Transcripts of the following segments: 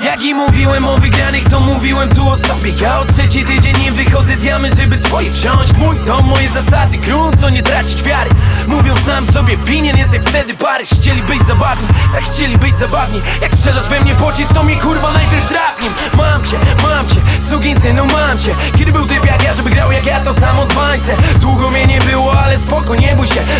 Jak i mówiłem o wygranych, to mówiłem tu o sobie. Ja o trzeci tydzień nie wychodzę z jamy, żeby swoje wziąć. Mój dom, moje zasady, grunt to nie tracić wiary. Mówią sam sobie, winien jest jak wtedy pary Chcieli być zabawni, tak chcieli być zabawni. Jak strzelasz we mnie pocisk, to mnie kurwa najpierw trafnie Mam cię, mam cię, sugin synu mam cię. Kiedy był typ jak ja, żeby grał jak ja, to samo dzwańce Długo mnie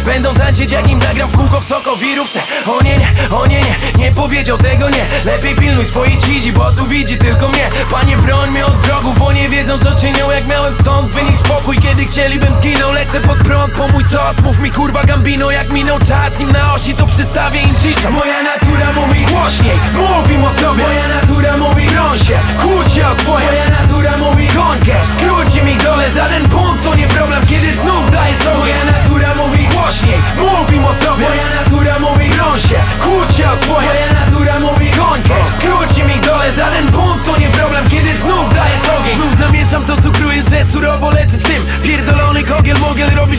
Będą tańczyć jak im zagram w kółko w sokowirówce. O nie, nie, o nie, nie, nie powiedział tego nie. Lepiej pilnuj swojej cizi, bo tu widzi tylko mnie. Panie broń mnie od wrogów, bo nie wiedzą co czynią. Jak miałem stąd wynik spokój, kiedy chcielibym zginął. Lecę pod prąd po mój sos, mów mi kurwa gambino Jak minął czas, im na osi to przystawię im cisza Moja natura mówi głośniej, mów im o sobie. Moja natura mówi broń się, kłóć się o swoje. Moja natura mówi goń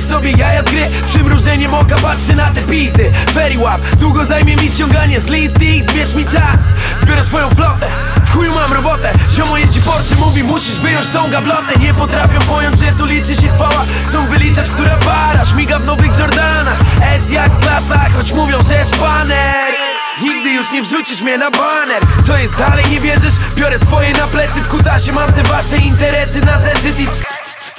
sobie jaja z gry. Z przymrużeniem oka patrzę na te pizdy. Very łap, długo zajmie mi ściąganie z listy i mi czas Zbiorę twoją flotę, w chuju mam robotę. Ziomo jeździ Porsche, mówi musisz wyjąć tą gablotę. Nie potrafią pojąć, że tu liczy się chwała. Chcą wyliczać, która para śmiga w nowych Jordanach. S jak klasa, choć mówią, że szpaner. Nigdy już nie wrzucisz mnie na baner. Co jest dalej, nie wierzysz? Biorę swoje na plecy W kutasie mam te wasze interesy. Na zeszyt i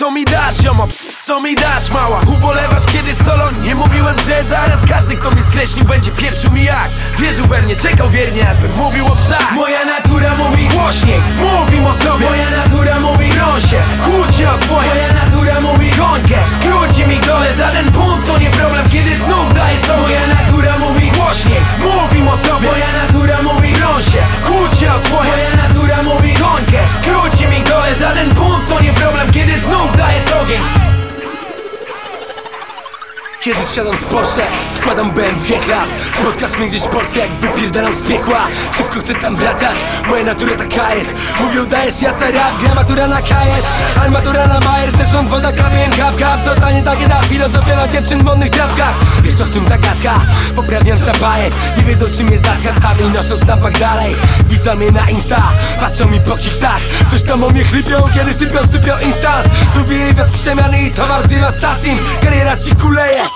co mi dasz, jomo, ps, co mi dasz, mała? Ubolewasz kiedy solo, nie mówiłem, że zaraz Każdy, kto mnie skreślił, będzie pieprzył mi jak. Wierzył we mnie, czekał wiernie, jakbym mówił o psach. Moja natura mówi głośniej, mów im o sobie. Moja natura mówi kiedy siadam z Porsche, wkładam BMW klas Spotkasz mnie gdzieś w Polsce jak wypierdalam z piekła. Szybko chcę tam wracać, moja natura taka jest. Mówią dajesz jaca rap, gramatura na kajet. Armatura na Majer, zewsząd woda kapiem kap kap Totalnie takie na filozofia na dziewczyn w modnych trapkach. Wiesz o czym ta gadka? Poprawiam szampajet Nie wiedzą czym jest datka, sami noszą snapach dalej. Widzą mnie na Insta, patrzą mi po kiksach. Coś tam o mnie chlipią, kiedy sypią, sypią instant. Tu wieje wiatr przemiany i towar z dewastacji Kariera ci kuleje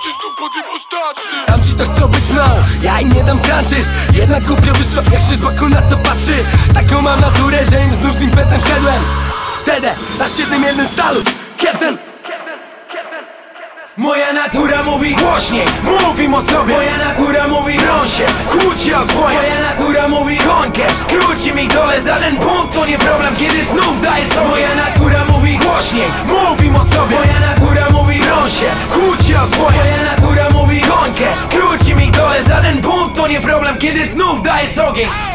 tam ci to chcą być mną, ja im nie dam franczyz Jednak głupio wyszło, jak się z boku na to patrzy. Taką mam naturę, że im znów z impetem wszedłem. Tede, na 7-1 salut, Captain. Moja natura mówi głośniej, mów im o sobie. Moja natura mówi broń się, kłóć się o swoje. Moja natura mówi cash, skróci mi dole Żaden bunt to nie problem, kiedy znów dajesz Moja natura mówi głośniej, mów im o sobie. Moja natura mówi broń natura